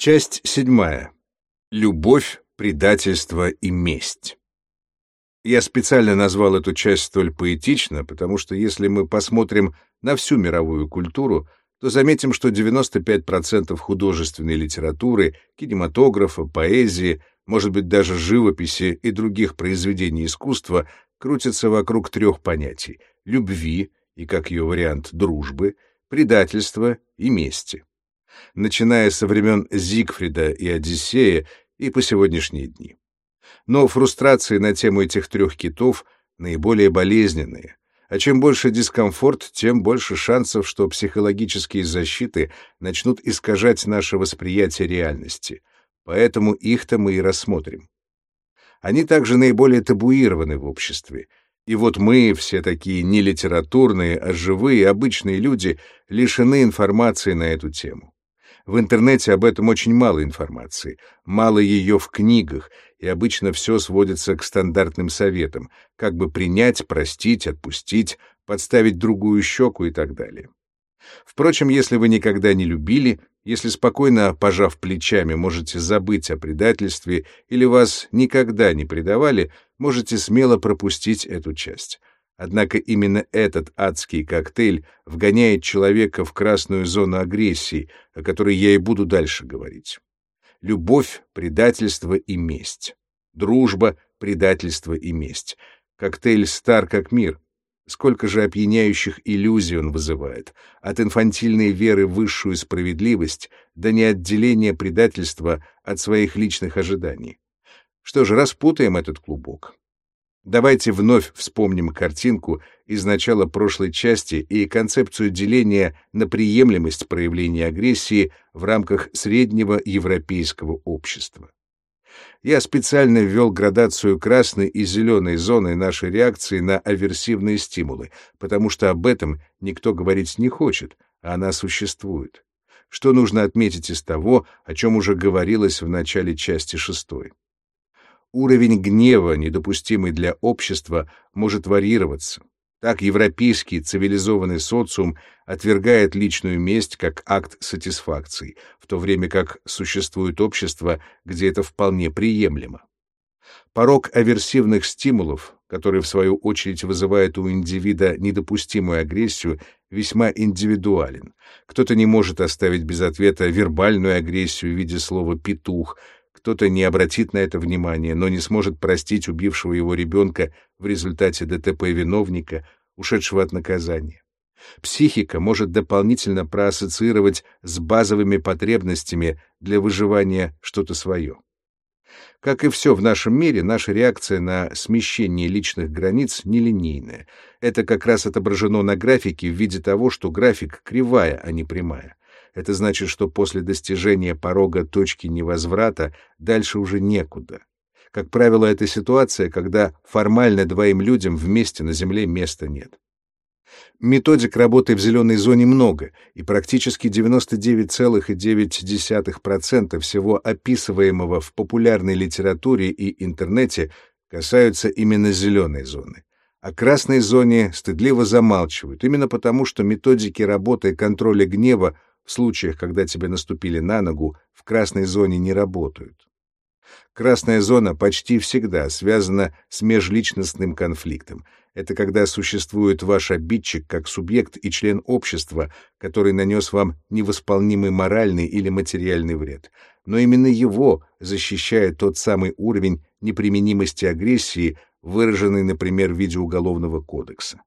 Часть седьмая. Любовь, предательство и месть. Я специально назвал эту часть столь поэтично, потому что если мы посмотрим на всю мировую культуру, то заметим, что 95% художественной литературы, кинематографа, поэзии, может быть даже живописи и других произведений искусства крутятся вокруг трех понятий — любви и, как ее вариант, дружбы, предательства и мести начиная со времен Зигфрида и Одиссея и по сегодняшние дни. Но фрустрации на тему этих трех китов наиболее болезненные, а чем больше дискомфорт, тем больше шансов, что психологические защиты начнут искажать наше восприятие реальности. Поэтому их-то мы и рассмотрим. Они также наиболее табуированы в обществе, и вот мы, все такие не литературные, а живые, обычные люди, лишены информации на эту тему. В интернете об этом очень мало информации, мало ее в книгах, и обычно все сводится к стандартным советам, как бы принять, простить, отпустить, подставить другую щеку и так далее. Впрочем, если вы никогда не любили, если спокойно, пожав плечами, можете забыть о предательстве или вас никогда не предавали, можете смело пропустить эту часть. Однако именно этот адский коктейль вгоняет человека в красную зону агрессии, о которой я и буду дальше говорить. Любовь, предательство и месть. Дружба, предательство и месть. Коктейль стар как мир. Сколько же опьяняющих иллюзий он вызывает. От инфантильной веры в высшую справедливость до неотделения предательства от своих личных ожиданий. Что же, распутаем этот клубок. Давайте вновь вспомним картинку из начала прошлой части и концепцию деления на приемлемость проявления агрессии в рамках среднего европейского общества. Я специально ввел градацию красной и зеленой зоны нашей реакции на аверсивные стимулы, потому что об этом никто говорить не хочет, а она существует. Что нужно отметить из того, о чем уже говорилось в начале части шестой? Уровень гнева, недопустимый для общества, может варьироваться. Так европейский цивилизованный социум отвергает личную месть как акт сатисфакции, в то время как существует общество, где это вполне приемлемо. Порог аверсивных стимулов, который в свою очередь вызывает у индивида недопустимую агрессию, весьма индивидуален. Кто-то не может оставить без ответа вербальную агрессию в виде слова «петух», кто-то не обратит на это внимания, но не сможет простить убившего его ребенка в результате ДТП виновника, ушедшего от наказания. Психика может дополнительно проассоциировать с базовыми потребностями для выживания что-то свое. Как и все в нашем мире, наша реакция на смещение личных границ нелинейная. Это как раз отображено на графике в виде того, что график кривая, а не прямая. Это значит, что после достижения порога точки невозврата дальше уже некуда. Как правило, это ситуация, когда формально двоим людям вместе на Земле места нет. Методик работы в зеленой зоне много, и практически 99,9% всего описываемого в популярной литературе и интернете касаются именно зеленой зоны. О красной зоне стыдливо замалчивают, именно потому, что методики работы контроля гнева в случаях, когда тебе наступили на ногу, в красной зоне не работают. Красная зона почти всегда связана с межличностным конфликтом. Это когда существует ваш обидчик как субъект и член общества, который нанес вам невосполнимый моральный или материальный вред. Но именно его защищает тот самый уровень неприменимости агрессии, выраженный, например, в виде Уголовного кодекса.